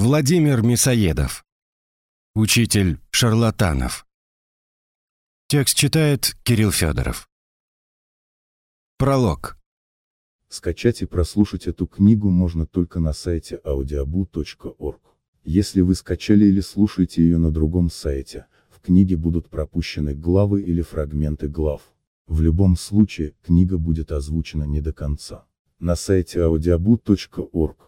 Владимир Мясоедов. Учитель шарлатанов. Текст читает Кирилл Федоров. Пролог. Скачать и прослушать эту книгу можно только на сайте audiobu.org. Если вы скачали или слушаете ее на другом сайте, в книге будут пропущены главы или фрагменты глав. В любом случае, книга будет озвучена не до конца. На сайте audiobu.org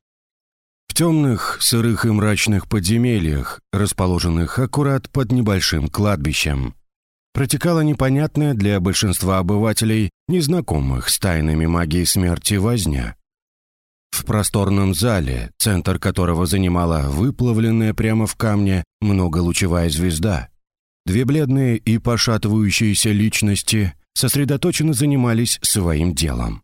В темных, сырых и мрачных подземельях, расположенных аккурат под небольшим кладбищем, протекала непонятная для большинства обывателей, незнакомых с тайнами магии смерти, возня. В просторном зале, центр которого занимала выплавленная прямо в камне многолучевая звезда, две бледные и пошатывающиеся личности сосредоточенно занимались своим делом.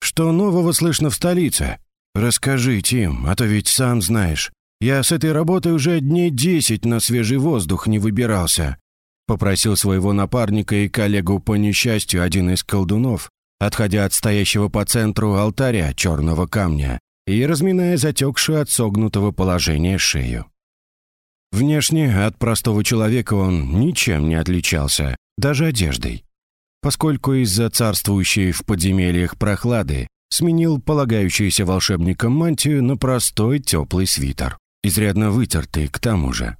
«Что нового слышно в столице?» «Расскажи, Тим, а то ведь сам знаешь. Я с этой работой уже дней десять на свежий воздух не выбирался», попросил своего напарника и коллегу по несчастью один из колдунов, отходя от стоящего по центру алтаря черного камня и разминая затекшую от согнутого положения шею. Внешне от простого человека он ничем не отличался, даже одеждой. Поскольку из-за царствующей в подземельях прохлады сменил полагающуюся волшебникам мантию на простой теплый свитер, изрядно вытертый к тому же.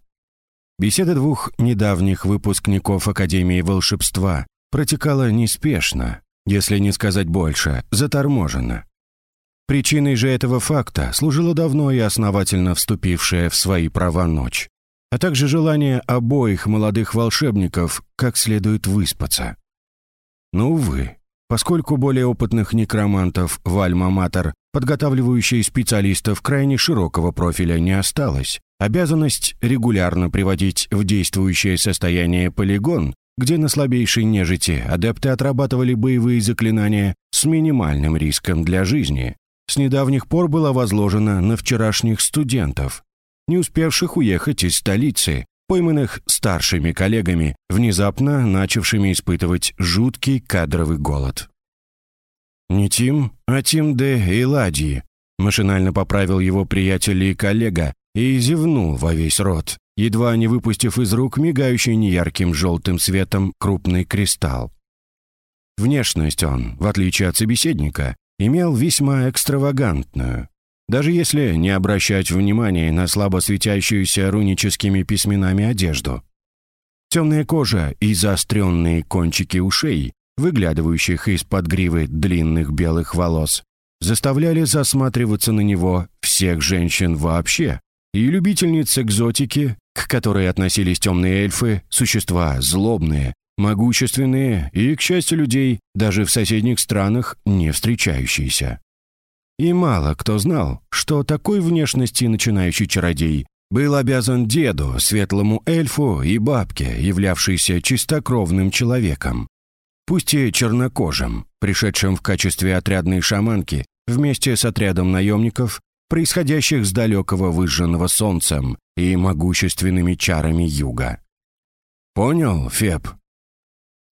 Беседа двух недавних выпускников Академии волшебства протекала неспешно, если не сказать больше, заторможенно. Причиной же этого факта служила давно и основательно вступившая в свои права ночь, а также желание обоих молодых волшебников как следует выспаться. Но, увы, Поскольку более опытных некромантов в Альма-Матер, подготавливающие специалистов крайне широкого профиля, не осталось, обязанность регулярно приводить в действующее состояние полигон, где на слабейшей нежити адепты отрабатывали боевые заклинания с минимальным риском для жизни, с недавних пор была возложена на вчерашних студентов, не успевших уехать из столицы пойманных старшими коллегами, внезапно начавшими испытывать жуткий кадровый голод. «Не Тим, а Тим Д. Эладьи», — машинально поправил его приятель и коллега и зевнул во весь рот, едва не выпустив из рук мигающий неярким желтым светом крупный кристалл. Внешность он, в отличие от собеседника, имел весьма экстравагантную, даже если не обращать внимания на слабо светящуюся руническими письменами одежду. Темная кожа и заостренные кончики ушей, выглядывающих из-под гривы длинных белых волос, заставляли засматриваться на него всех женщин вообще, и любительниц экзотики, к которой относились темные эльфы, существа злобные, могущественные и, к счастью людей, даже в соседних странах не встречающиеся. И мало кто знал, что такой внешности начинающий чародей был обязан деду, светлому эльфу и бабке, являвшейся чистокровным человеком. Пусть и чернокожим, пришедшим в качестве отрядной шаманки вместе с отрядом наемников, происходящих с далекого выжженного солнцем и могущественными чарами юга. «Понял, Феб?»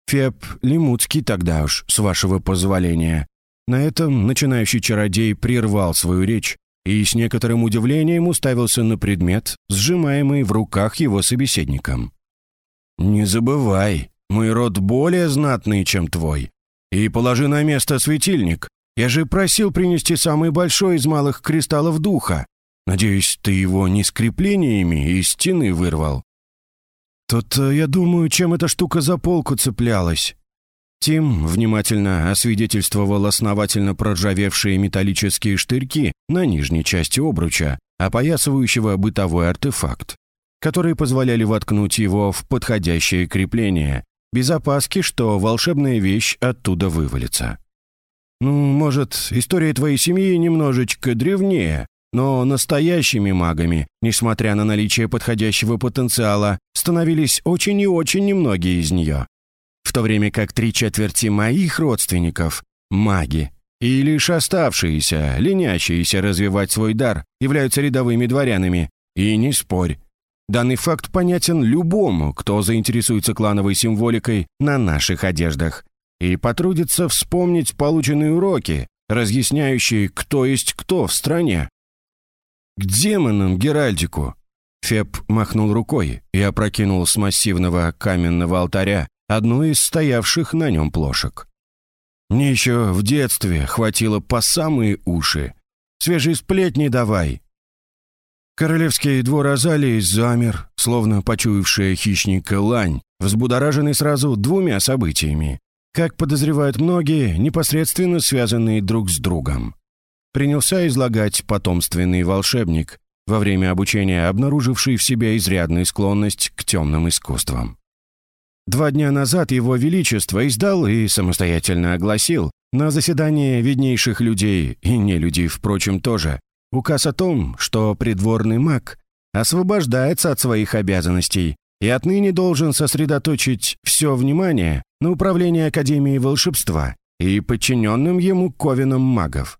«Феб Лимутский тогда уж, с вашего позволения», на этом начинающий чародей прервал свою речь и с некоторым удивлением уставился на предмет, сжимаемый в руках его собеседником. «Не забывай, мой род более знатный, чем твой. И положи на место светильник. Я же просил принести самый большой из малых кристаллов духа. Надеюсь, ты его не скреплениями из стены вырвал?» «Тут, э, я думаю, чем эта штука за полку цеплялась?» Тим внимательно освидетельствовал основательно проржавевшие металлические штырьки на нижней части обруча, опоясывающего бытовой артефакт, которые позволяли воткнуть его в подходящее крепление, без опаски, что волшебная вещь оттуда вывалится. «Ну, может, история твоей семьи немножечко древнее, но настоящими магами, несмотря на наличие подходящего потенциала, становились очень и очень немногие из нее. В то время как три четверти моих родственников – маги, и лишь оставшиеся, ленящиеся развивать свой дар, являются рядовыми дворянами. И не спорь. Данный факт понятен любому, кто заинтересуется клановой символикой на наших одеждах и потрудится вспомнить полученные уроки, разъясняющие, кто есть кто в стране. «К демонам Геральдику!» Феб махнул рукой и опрокинул с массивного каменного алтаря одну из стоявших на нем плошек. «Мне еще в детстве хватило по самые уши. Свежие сплетни давай!» Королевский двор Азалии замер, словно почуявшая хищника лань, взбудораженный сразу двумя событиями, как подозревают многие, непосредственно связанные друг с другом принялся излагать потомственный волшебник, во время обучения обнаруживший в себе изрядную склонность к темным искусствам. Два дня назад его величество издал и самостоятельно огласил на заседании виднейших людей и не людей, впрочем, тоже, указ о том, что придворный маг освобождается от своих обязанностей и отныне должен сосредоточить все внимание на управлении Академией волшебства и подчиненным ему ковенам магов.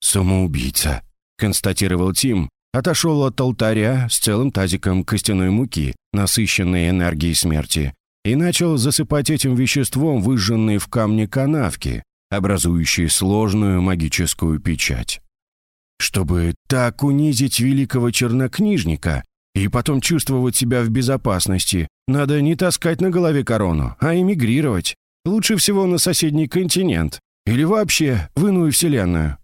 «Самоубийца», — констатировал Тим, отошел от алтаря с целым тазиком костяной муки, насыщенной энергией смерти, и начал засыпать этим веществом выжженные в камне канавки, образующие сложную магическую печать. Чтобы так унизить великого чернокнижника и потом чувствовать себя в безопасности, надо не таскать на голове корону, а эмигрировать. Лучше всего на соседний континент. Или вообще в иную вселенную.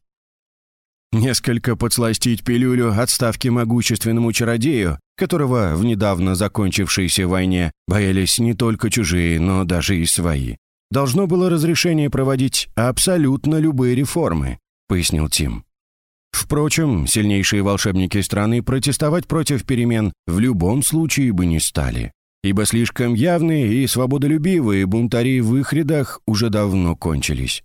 Несколько подсластить пилюлю отставки могущественному чародею, которого в недавно закончившейся войне боялись не только чужие, но даже и свои. Должно было разрешение проводить абсолютно любые реформы, пояснил Тим. Впрочем, сильнейшие волшебники страны протестовать против перемен в любом случае бы не стали, ибо слишком явные и свободолюбивые бунтари в их рядах уже давно кончились.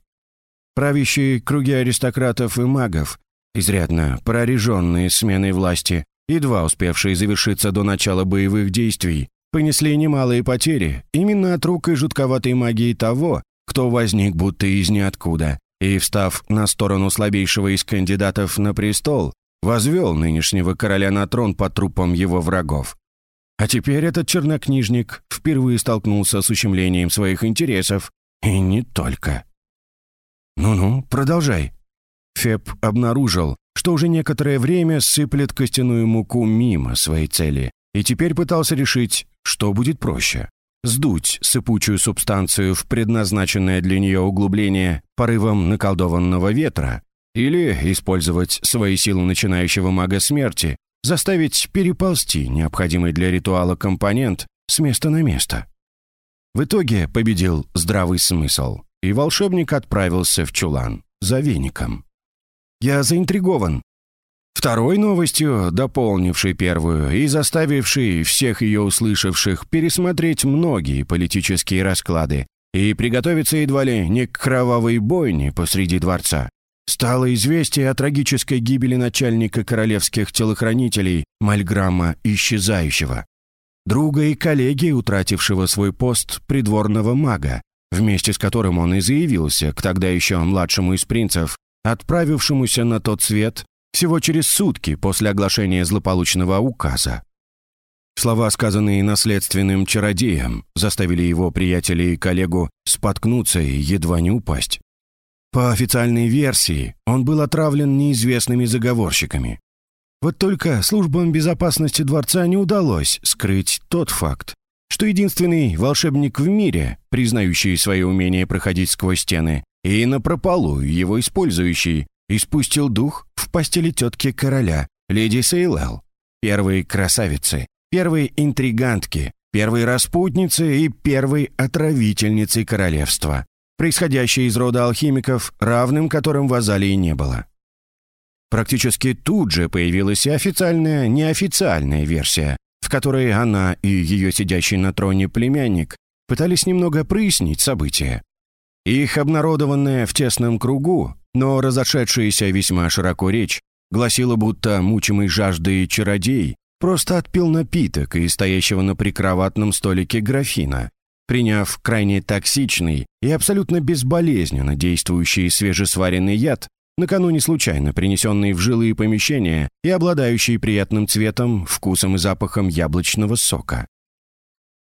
Правящие круги аристократов и магов изрядно прореженные сменой власти, едва успевшие завершиться до начала боевых действий, понесли немалые потери именно от рук и жутковатой магии того, кто возник будто из ниоткуда, и, встав на сторону слабейшего из кандидатов на престол, возвел нынешнего короля на трон по трупам его врагов. А теперь этот чернокнижник впервые столкнулся с ущемлением своих интересов, и не только. «Ну-ну, продолжай», Феб обнаружил, что уже некоторое время сыплет костяную муку мимо своей цели, и теперь пытался решить, что будет проще. Сдуть сыпучую субстанцию в предназначенное для нее углубление порывом наколдованного ветра или использовать свои силы начинающего мага смерти, заставить переползти необходимый для ритуала компонент с места на место. В итоге победил здравый смысл, и волшебник отправился в чулан за веником. Я заинтригован. Второй новостью, дополнившей первую и заставившей всех ее услышавших пересмотреть многие политические расклады и приготовиться едва ли не к кровавой бойне посреди дворца, стало известие о трагической гибели начальника королевских телохранителей Мальграма Исчезающего, друга и коллеги, утратившего свой пост придворного мага, вместе с которым он и заявился к тогда еще младшему из принцев отправившемуся на тот свет всего через сутки после оглашения злополучного указа. Слова, сказанные наследственным чародеем, заставили его приятеля и коллегу споткнуться и едва не упасть. По официальной версии, он был отравлен неизвестными заговорщиками. Вот только службам безопасности дворца не удалось скрыть тот факт, что единственный волшебник в мире, признающий свое умение проходить сквозь стены, и напропалу его использующий, испустил дух в постели тетки короля, леди Сейлел, первой красавицы, первой интригантки, первой распутницы и первой отравительницы королевства, происходящей из рода алхимиков, равным которым в Азалии не было. Практически тут же появилась и официальная неофициальная версия, в которой она и ее сидящий на троне племянник пытались немного прояснить события. Их обнародованная в тесном кругу, но разошедшаяся весьма широко речь, гласила, будто мучимый жаждой чародей просто отпил напиток из стоящего на прикроватном столике графина, приняв крайне токсичный и абсолютно безболезненно действующий свежесваренный яд, накануне случайно принесенный в жилые помещения и обладающий приятным цветом, вкусом и запахом яблочного сока.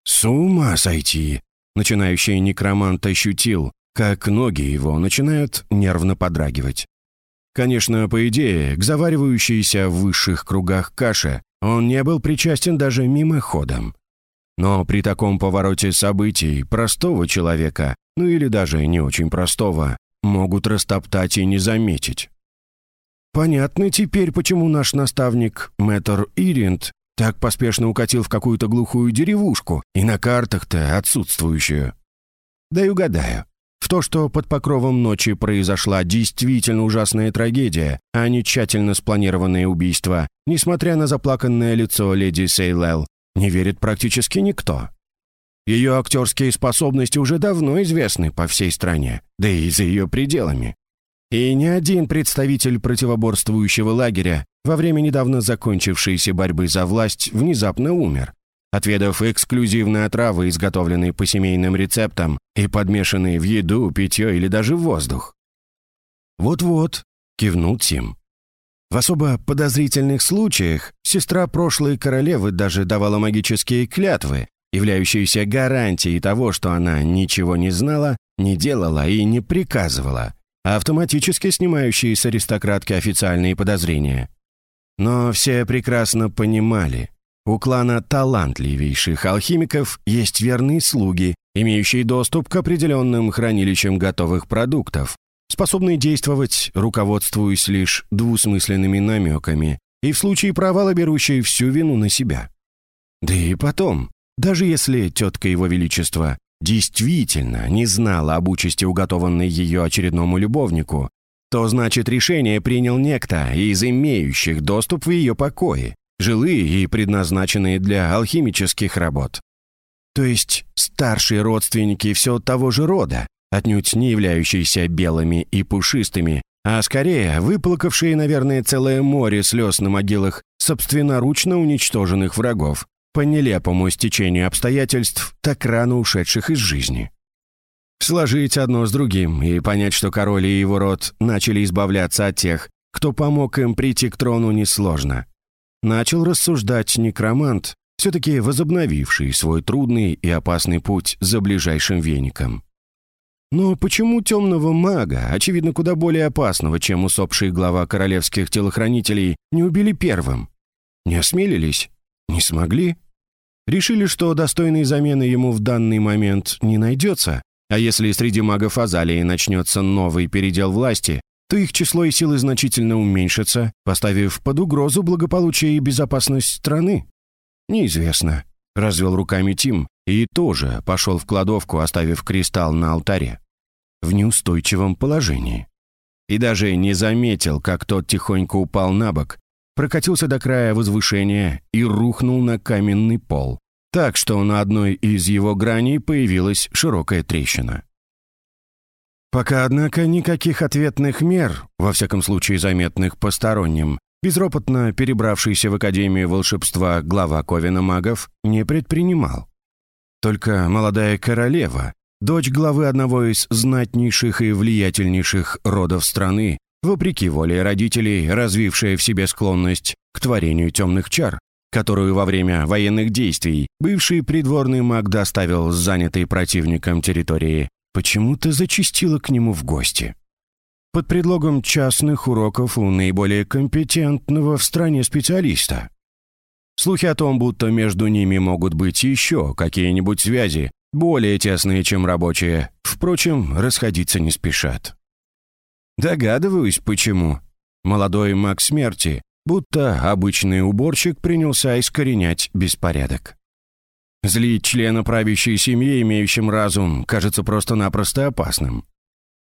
С ума сойти! Начинающий некромант ощутил, как ноги его начинают нервно подрагивать. Конечно, по идее, к заваривающейся в высших кругах каше он не был причастен даже мимоходом. Но при таком повороте событий простого человека, ну или даже не очень простого, могут растоптать и не заметить. Понятно теперь, почему наш наставник, мэтр Иринд, так поспешно укатил в какую-то глухую деревушку и на картах-то отсутствующую. Да и угадаю. В то, что под покровом ночи произошла действительно ужасная трагедия, а не тщательно спланированное убийство, несмотря на заплаканное лицо леди Сейлел, не верит практически никто. Ее актерские способности уже давно известны по всей стране, да и за ее пределами. И ни один представитель противоборствующего лагеря во время недавно закончившейся борьбы за власть внезапно умер, отведав эксклюзивные отравы, изготовленные по семейным рецептам и подмешанные в еду, питье или даже в воздух. «Вот-вот», — кивнул Тим. В особо подозрительных случаях сестра прошлой королевы даже давала магические клятвы, являющиеся гарантией того, что она ничего не знала, не делала и не приказывала, автоматически снимающие с аристократки официальные подозрения. Но все прекрасно понимали, у клана талантливейших алхимиков есть верные слуги, имеющие доступ к определенным хранилищам готовых продуктов, способные действовать, руководствуясь лишь двусмысленными намеками и в случае провала берущие всю вину на себя. Да и потом, даже если тетка Его Величества действительно не знала об участи, уготованной ее очередному любовнику, то значит решение принял некто из имеющих доступ в ее покои, жилые и предназначенные для алхимических работ. То есть старшие родственники все того же рода, отнюдь не являющиеся белыми и пушистыми, а скорее выплакавшие, наверное, целое море слез на могилах собственноручно уничтоженных врагов по нелепому стечению обстоятельств, так рано ушедших из жизни. Сложить одно с другим и понять, что король и его род начали избавляться от тех, кто помог им прийти к трону, несложно. Начал рассуждать некромант, все-таки возобновивший свой трудный и опасный путь за ближайшим веником. Но почему темного мага, очевидно куда более опасного, чем усопший глава королевских телохранителей, не убили первым? Не осмелились? Не смогли? Решили, что достойной замены ему в данный момент не найдется, а если среди магов Азалии начнется новый передел власти, то их число и силы значительно уменьшатся, поставив под угрозу благополучие и безопасность страны? Неизвестно. Развел руками Тим и тоже пошел в кладовку, оставив кристалл на алтаре в неустойчивом положении. И даже не заметил, как тот тихонько упал на бок, прокатился до края возвышения и рухнул на каменный пол, так что на одной из его граней появилась широкая трещина. Пока, однако, никаких ответных мер, во всяком случае заметных посторонним, безропотно перебравшийся в Академию волшебства глава Ковина магов не предпринимал. Только молодая королева, дочь главы одного из знатнейших и влиятельнейших родов страны, вопреки воле родителей, развившая в себе склонность к творению темных чар, которую во время военных действий бывший придворный маг доставил с занятой противником территории, почему-то зачастила к нему в гости. Под предлогом частных уроков у наиболее компетентного в стране специалиста. Слухи о том, будто между ними могут быть еще какие-нибудь связи, более тесные, чем рабочие, впрочем, расходиться не спешат. Догадываюсь, почему. Молодой маг смерти, будто обычный уборщик, принялся искоренять беспорядок. Злить члена правящей семьи, имеющим разум, кажется просто-напросто опасным.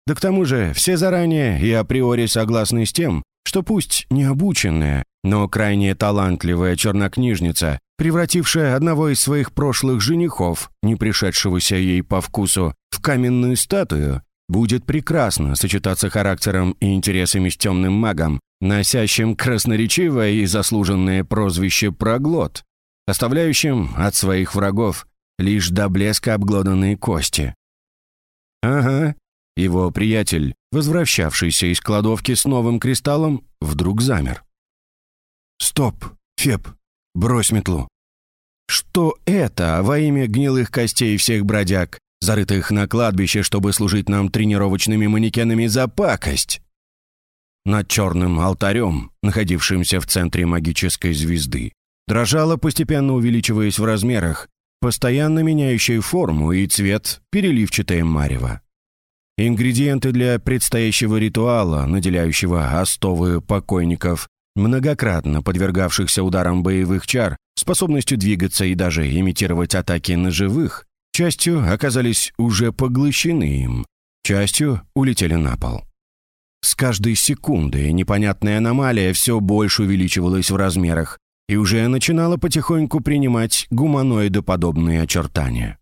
Да к тому же все заранее и априори согласны с тем, что пусть необученная, но крайне талантливая чернокнижница превратившая одного из своих прошлых женихов, не пришедшегося ей по вкусу, в каменную статую, будет прекрасно сочетаться характером и интересами с темным магом, носящим красноречивое и заслуженное прозвище «проглот», оставляющим от своих врагов лишь до блеска обглоданные кости. Ага, его приятель, возвращавшийся из кладовки с новым кристаллом, вдруг замер. «Стоп, Феб, брось метлу!» Что это во имя гнилых костей всех бродяг, зарытых на кладбище, чтобы служить нам тренировочными манекенами за пакость? Над черным алтарем, находившимся в центре магической звезды, дрожала, постепенно увеличиваясь в размерах, постоянно меняющая форму и цвет переливчатое марево. Ингредиенты для предстоящего ритуала, наделяющего остовы покойников, многократно подвергавшихся ударам боевых чар, способностью двигаться и даже имитировать атаки на живых, частью оказались уже поглощены им, частью улетели на пол. С каждой секундой непонятная аномалия все больше увеличивалась в размерах и уже начинала потихоньку принимать гуманоидоподобные очертания.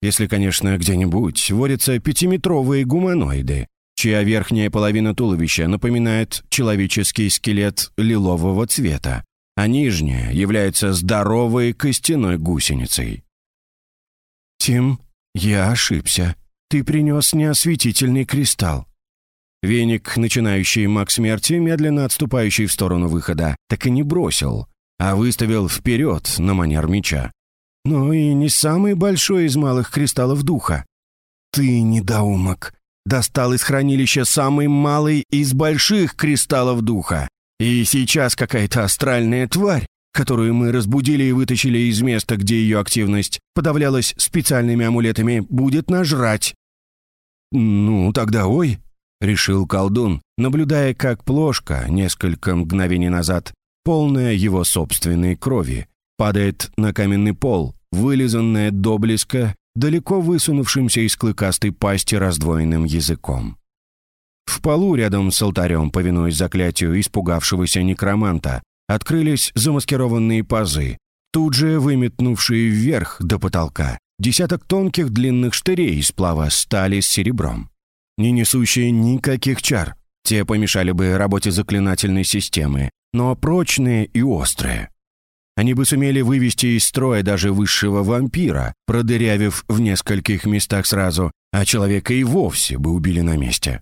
Если, конечно, где-нибудь водятся пятиметровые гуманоиды, чья верхняя половина туловища напоминает человеческий скелет лилового цвета, а нижняя является здоровой костяной гусеницей. «Тим, я ошибся. Ты принес неосветительный кристалл». Веник, начинающий маг смерти, медленно отступающий в сторону выхода, так и не бросил, а выставил вперед на манер меча. Но и не самый большой из малых кристаллов духа. Ты, недоумок, достал из хранилища самый малый из больших кристаллов духа. И сейчас какая-то астральная тварь, которую мы разбудили и вытащили из места, где ее активность подавлялась специальными амулетами, будет нажрать. «Ну, тогда ой», — решил колдун, наблюдая, как плошка несколько мгновений назад, полная его собственной крови, падает на каменный пол, вылизанная до блеска, далеко высунувшимся из клыкастой пасти раздвоенным языком. В полу рядом с алтарем, повинуясь заклятию испугавшегося некроманта, открылись замаскированные пазы, тут же выметнувшие вверх до потолка десяток тонких длинных штырей из плава стали с серебром, не несущие никаких чар. Те помешали бы работе заклинательной системы, но прочные и острые. Они бы сумели вывести из строя даже высшего вампира, продырявив в нескольких местах сразу, а человека и вовсе бы убили на месте.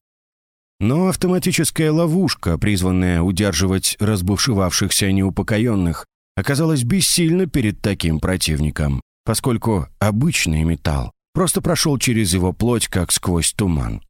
Но автоматическая ловушка, призванная удерживать разбушевавшихся неупокоенных, оказалась бессильна перед таким противником, поскольку обычный металл просто прошел через его плоть, как сквозь туман.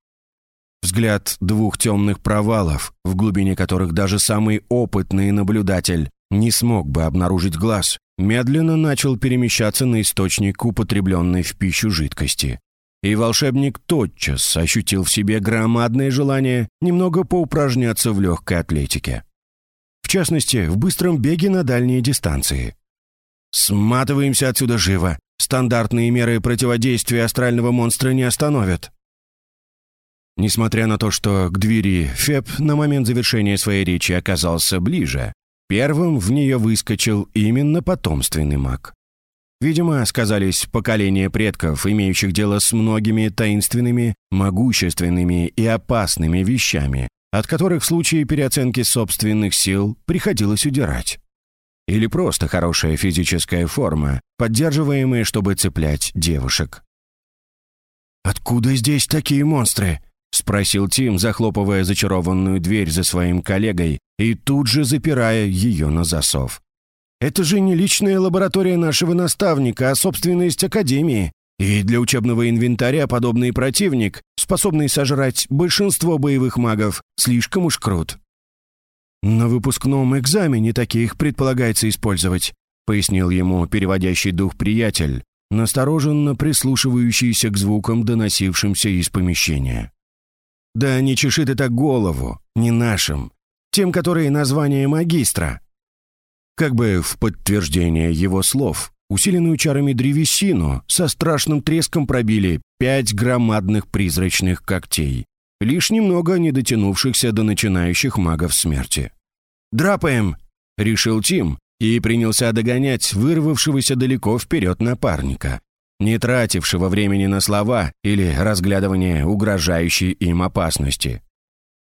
Взгляд двух темных провалов, в глубине которых даже самый опытный наблюдатель не смог бы обнаружить глаз, медленно начал перемещаться на источник употребленной в пищу жидкости. И волшебник тотчас ощутил в себе громадное желание немного поупражняться в легкой атлетике. В частности, в быстром беге на дальние дистанции. «Сматываемся отсюда живо. Стандартные меры противодействия астрального монстра не остановят». Несмотря на то, что к двери Феб на момент завершения своей речи оказался ближе, Первым в нее выскочил именно потомственный маг. Видимо, сказались поколения предков, имеющих дело с многими таинственными, могущественными и опасными вещами, от которых в случае переоценки собственных сил приходилось удирать. Или просто хорошая физическая форма, поддерживаемая, чтобы цеплять девушек. «Откуда здесь такие монстры?» — спросил Тим, захлопывая зачарованную дверь за своим коллегой и тут же запирая ее на засов. «Это же не личная лаборатория нашего наставника, а собственность Академии. И для учебного инвентаря подобный противник, способный сожрать большинство боевых магов, слишком уж крут». «На выпускном экзамене таких предполагается использовать», пояснил ему переводящий дух приятель, настороженно прислушивающийся к звукам, доносившимся из помещения. Да не чеши ты так голову, не нашим, тем, которые название магистра. Как бы в подтверждение его слов, усиленную чарами древесину со страшным треском пробили пять громадных призрачных когтей, лишь немного не дотянувшихся до начинающих магов смерти. «Драпаем!» — решил Тим и принялся догонять вырвавшегося далеко вперед напарника, не тратившего времени на слова или разглядывание угрожающей им опасности.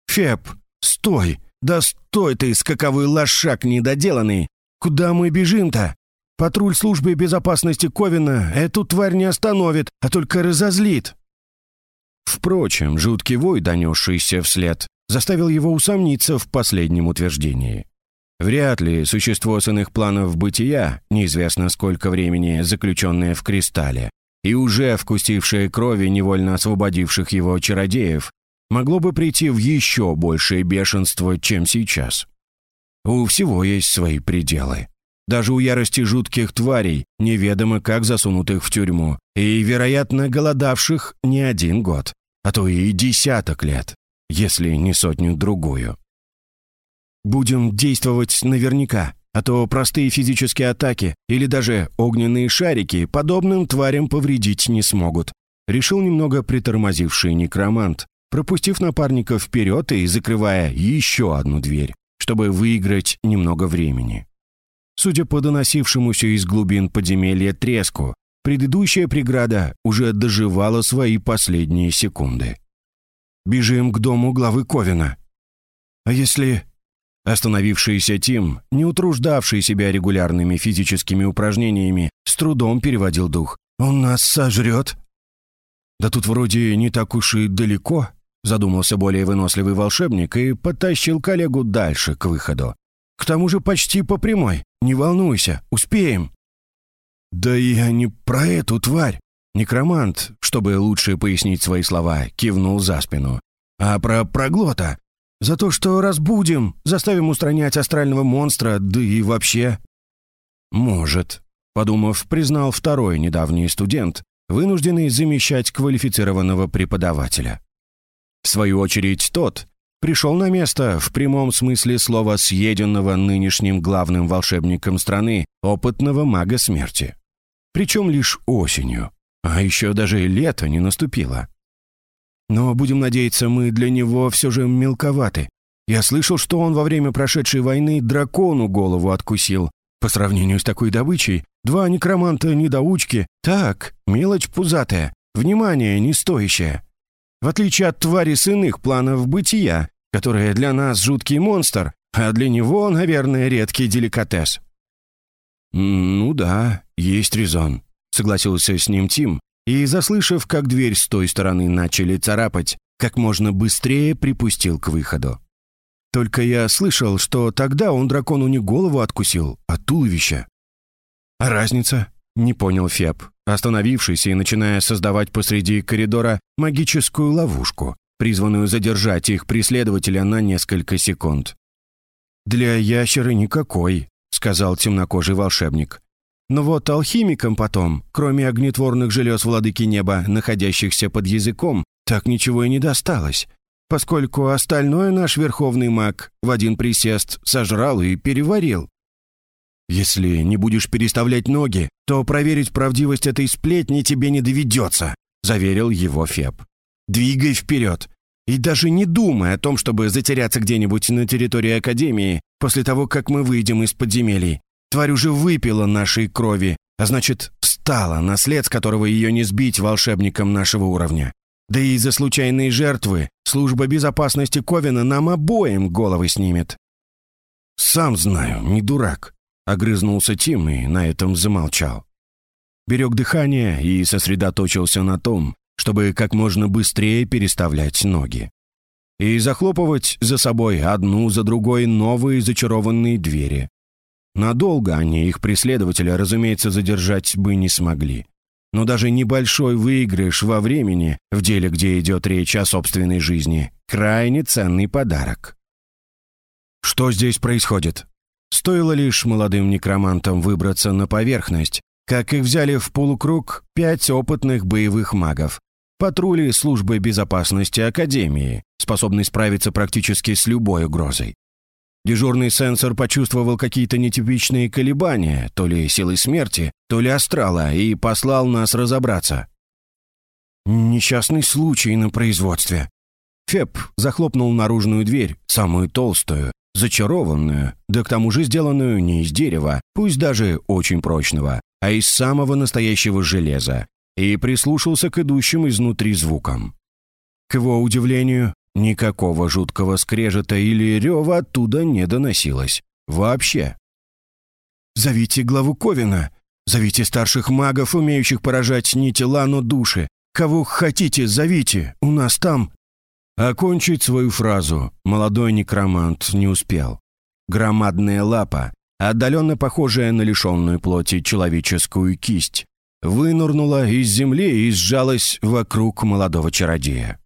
«Феб, стой! Да стой ты, скаковый лошак недоделанный! Куда мы бежим-то? Патруль службы безопасности Ковина эту тварь не остановит, а только разозлит!» Впрочем, жуткий вой, донесшийся вслед, заставил его усомниться в последнем утверждении. Вряд ли существо с иных планов бытия, неизвестно сколько времени заключенное в кристалле, и уже вкусившее крови невольно освободивших его чародеев, могло бы прийти в еще большее бешенство, чем сейчас. У всего есть свои пределы. Даже у ярости жутких тварей, неведомо как засунутых в тюрьму, и, вероятно, голодавших не один год, а то и десяток лет, если не сотню-другую. Будем действовать наверняка, а то простые физические атаки или даже огненные шарики подобным тварям повредить не смогут. Решил немного притормозивший некромант, пропустив напарника вперед и закрывая еще одну дверь, чтобы выиграть немного времени. Судя по доносившемуся из глубин подземелья треску, предыдущая преграда уже доживала свои последние секунды. «Бежим к дому главы Ковина». «А если Остановившийся Тим, не утруждавший себя регулярными физическими упражнениями, с трудом переводил дух. «Он нас сожрет?» «Да тут вроде не так уж и далеко», задумался более выносливый волшебник и подтащил коллегу дальше, к выходу. «К тому же почти по прямой. Не волнуйся, успеем». «Да я не про эту тварь!» Некромант, чтобы лучше пояснить свои слова, кивнул за спину. «А про проглота. За то, что разбудим, заставим устранять астрального монстра, да и вообще...» «Может», — подумав, признал второй недавний студент, вынужденный замещать квалифицированного преподавателя. В свою очередь тот пришел на место в прямом смысле слова съеденного нынешним главным волшебником страны опытного мага смерти. Причем лишь осенью, а еще даже лето не наступило. Но, будем надеяться, мы для него все же мелковаты. Я слышал, что он во время прошедшей войны дракону голову откусил. По сравнению с такой добычей, два некроманта-недоучки, так, мелочь пузатая, внимание не стоящее. В отличие от твари с иных планов бытия, которая для нас жуткий монстр, а для него, наверное, редкий деликатес. «Ну да, есть резон», — согласился с ним Тим, и, заслышав, как дверь с той стороны начали царапать, как можно быстрее припустил к выходу. Только я слышал, что тогда он дракону не голову откусил, а туловище. «А разница?» — не понял Феб, остановившись и начиная создавать посреди коридора магическую ловушку, призванную задержать их преследователя на несколько секунд. «Для ящера никакой», — сказал темнокожий волшебник. Но вот алхимикам потом, кроме огнетворных желез владыки неба, находящихся под языком, так ничего и не досталось, поскольку остальное наш верховный маг в один присест сожрал и переварил. «Если не будешь переставлять ноги, то проверить правдивость этой сплетни тебе не доведется», заверил его Феб. «Двигай вперед, и даже не думай о том, чтобы затеряться где-нибудь на территории Академии после того, как мы выйдем из подземелий. Тварь уже выпила нашей крови, а значит, встала, на след, с которого ее не сбить волшебникам нашего уровня. Да и из-за случайной жертвы служба безопасности Ковина нам обоим головы снимет. «Сам знаю, не дурак», — огрызнулся Тим и на этом замолчал. Берег дыхание и сосредоточился на том, чтобы как можно быстрее переставлять ноги. И захлопывать за собой одну за другой новые зачарованные двери, Надолго они их преследователя, разумеется, задержать бы не смогли. Но даже небольшой выигрыш во времени, в деле, где идет речь о собственной жизни, крайне ценный подарок. Что здесь происходит? Стоило лишь молодым некромантам выбраться на поверхность, как их взяли в полукруг пять опытных боевых магов, патрули службы безопасности Академии, способные справиться практически с любой угрозой. Дежурный сенсор почувствовал какие-то нетипичные колебания, то ли силы смерти, то ли астрала, и послал нас разобраться. Несчастный случай на производстве. Феб захлопнул наружную дверь, самую толстую, зачарованную, да к тому же сделанную не из дерева, пусть даже очень прочного, а из самого настоящего железа, и прислушался к идущим изнутри звукам. К его удивлению, никакого жуткого скрежета или рева оттуда не доносилось. Вообще. «Зовите главу Ковина! Зовите старших магов, умеющих поражать не тела, но души! Кого хотите, зовите! У нас там...» Окончить свою фразу молодой некромант не успел. Громадная лапа, отдаленно похожая на лишенную плоти человеческую кисть, вынурнула из земли и сжалась вокруг молодого чародея.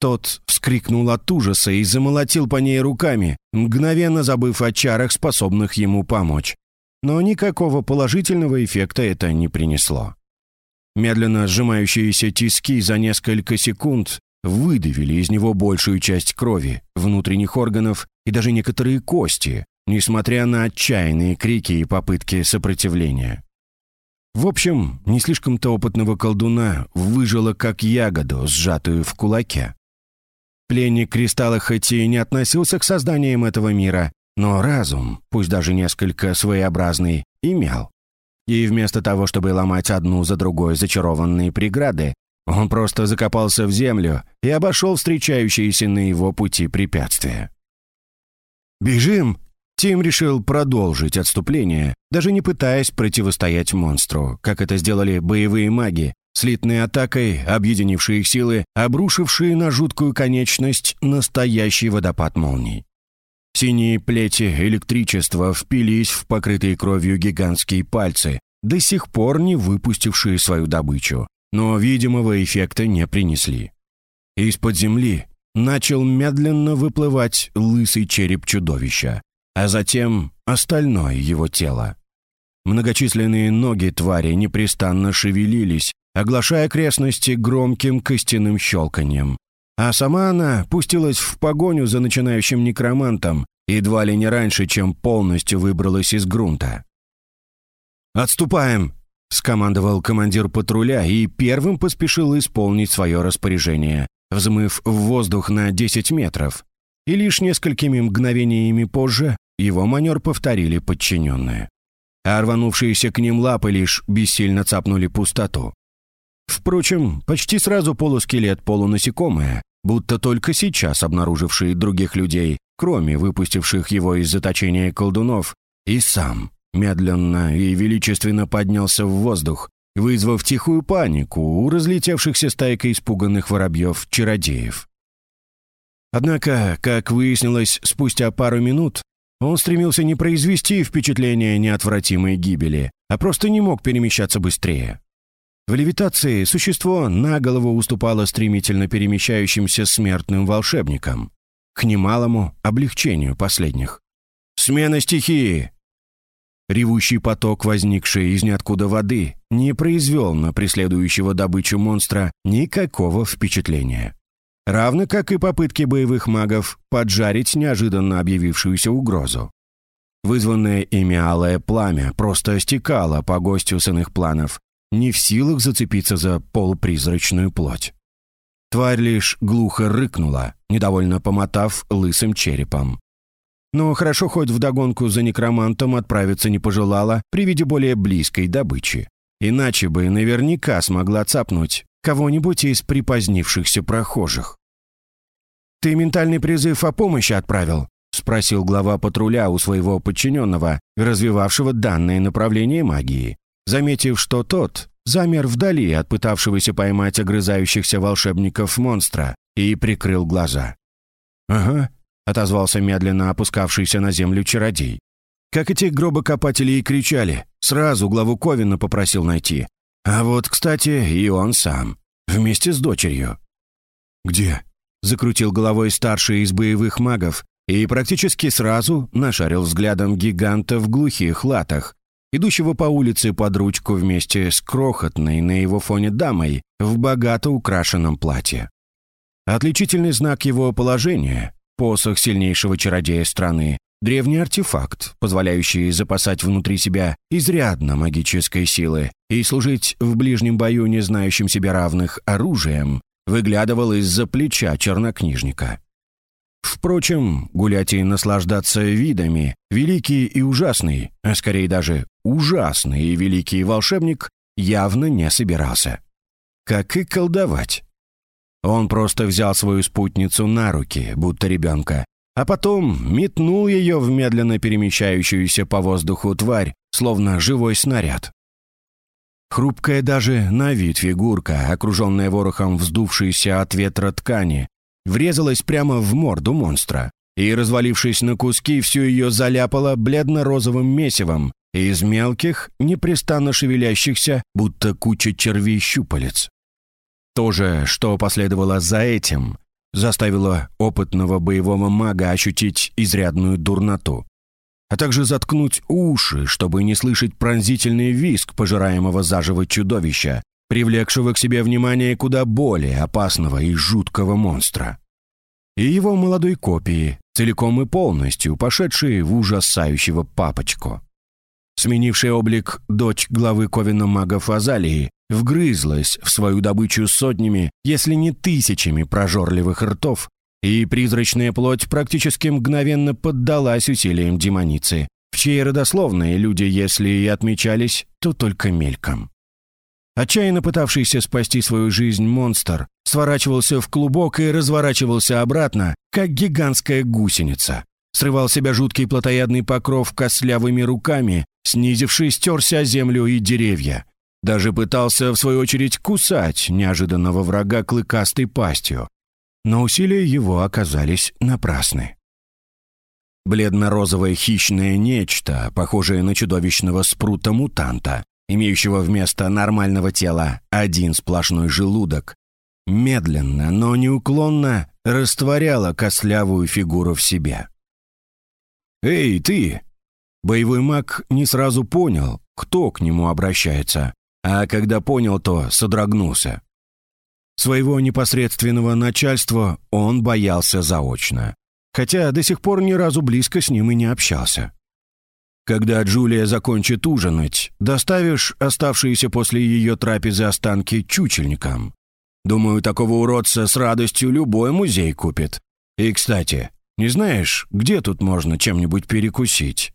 Тот вскрикнул от ужаса и замолотил по ней руками, мгновенно забыв о чарах, способных ему помочь. Но никакого положительного эффекта это не принесло. Медленно сжимающиеся тиски за несколько секунд выдавили из него большую часть крови, внутренних органов и даже некоторые кости, несмотря на отчаянные крики и попытки сопротивления. В общем, не слишком-то опытного колдуна выжило как ягоду, сжатую в кулаке. Пленник Кристалла хоть и не относился к созданиям этого мира, но разум, пусть даже несколько своеобразный, имел. И вместо того, чтобы ломать одну за другой зачарованные преграды, он просто закопался в землю и обошел встречающиеся на его пути препятствия. «Бежим!» Тим решил продолжить отступление, даже не пытаясь противостоять монстру, как это сделали боевые маги, слитной атакой, объединившие их силы, обрушившие на жуткую конечность настоящий водопад молний. Синие плети электричества впились в покрытые кровью гигантские пальцы, до сих пор не выпустившие свою добычу, но видимого эффекта не принесли. Из-под земли начал медленно выплывать лысый череп чудовища, а затем остальное его тело. Многочисленные ноги твари непрестанно шевелились, оглашая окрестности громким костяным щелканьем. А сама она пустилась в погоню за начинающим некромантом, едва ли не раньше, чем полностью выбралась из грунта. «Отступаем!» — скомандовал командир патруля и первым поспешил исполнить свое распоряжение, взмыв в воздух на 10 метров. И лишь несколькими мгновениями позже его манер повторили подчиненные. А рванувшиеся к ним лапы лишь бессильно цапнули пустоту. Впрочем, почти сразу полускелет полунасекомое, будто только сейчас обнаруживший других людей, кроме выпустивших его из заточения колдунов, и сам медленно и величественно поднялся в воздух, вызвав тихую панику у разлетевшихся стайкой испуганных воробьев-чародеев. Однако, как выяснилось спустя пару минут, он стремился не произвести впечатление неотвратимой гибели, а просто не мог перемещаться быстрее. В левитации существо на голову уступало стремительно перемещающимся смертным волшебникам, к немалому облегчению последних. «Смена стихии!» Ревущий поток, возникший из ниоткуда воды, не произвел на преследующего добычу монстра никакого впечатления. Равно как и попытки боевых магов поджарить неожиданно объявившуюся угрозу. Вызванное ими алое пламя просто стекало по гостю с иных планов, не в силах зацепиться за полупризрачную плоть. Тварь лишь глухо рыкнула, недовольно помотав лысым черепом. Но хорошо хоть вдогонку за некромантом отправиться не пожелала при виде более близкой добычи. Иначе бы наверняка смогла цапнуть кого-нибудь из припозднившихся прохожих. «Ты ментальный призыв о помощи отправил?» — спросил глава патруля у своего подчиненного, развивавшего данное направление магии, заметив, что тот замер вдали от пытавшегося поймать огрызающихся волшебников монстра и прикрыл глаза. «Ага, отозвался медленно опускавшийся на землю чародей. Как эти гробокопатели и кричали, сразу главу Ковина попросил найти. А вот, кстати, и он сам, вместе с дочерью. «Где?» — закрутил головой старший из боевых магов и практически сразу нашарил взглядом гиганта в глухих латах, идущего по улице под ручку вместе с крохотной на его фоне дамой в богато украшенном платье. Отличительный знак его положения Посох сильнейшего чародея страны. Древний артефакт, позволяющий запасать внутри себя изрядно магической силы и служить в ближнем бою не знающим себе равных оружием, выглядывал из-за плеча чернокнижника. Впрочем, гулять и наслаждаться видами великий и ужасный, а скорее даже ужасный и великий волшебник явно не собирался. как и колдовать. Он просто взял свою спутницу на руки, будто ребенка, а потом метнул ее в медленно перемещающуюся по воздуху тварь, словно живой снаряд. Хрупкая даже на вид фигурка, окруженная ворохом вздувшейся от ветра ткани, врезалась прямо в морду монстра и, развалившись на куски, всю ее заляпала бледно-розовым месивом из мелких, непрестанно шевелящихся, будто куча червей щупалец. То же, что последовало за этим, заставило опытного боевого мага ощутить изрядную дурноту а также заткнуть уши, чтобы не слышать пронзительный визг пожираемого заживо чудовища, привлекшего к себе внимание куда более опасного и жуткого монстра. И его молодой копии, целиком и полностью пошедшие в ужасающего папочку. Сменившая облик дочь главы Ковина магов Азалии вгрызлась в свою добычу сотнями, если не тысячами прожорливых ртов и призрачная плоть практически мгновенно поддалась усилиям демоницы, в чьей родословные люди, если и отмечались, то только мельком. Отчаянно пытавшийся спасти свою жизнь монстр сворачивался в клубок и разворачивался обратно, как гигантская гусеница. Срывал себя жуткий плотоядный покров костлявыми руками, снизившись, стерся о землю и деревья. Даже пытался, в свою очередь, кусать неожиданного врага клыкастой пастью, но усилия его оказались напрасны. Бледно-розовое хищное нечто, похожее на чудовищного спрута-мутанта, имеющего вместо нормального тела один сплошной желудок, медленно, но неуклонно растворяло костлявую фигуру в себе. «Эй, ты!» Боевой маг не сразу понял, кто к нему обращается, а когда понял, то содрогнулся. Своего непосредственного начальства он боялся заочно, хотя до сих пор ни разу близко с ним и не общался. Когда Джулия закончит ужинать, доставишь оставшиеся после ее трапезы останки чучельникам. Думаю, такого уродца с радостью любой музей купит. И, кстати, не знаешь, где тут можно чем-нибудь перекусить?»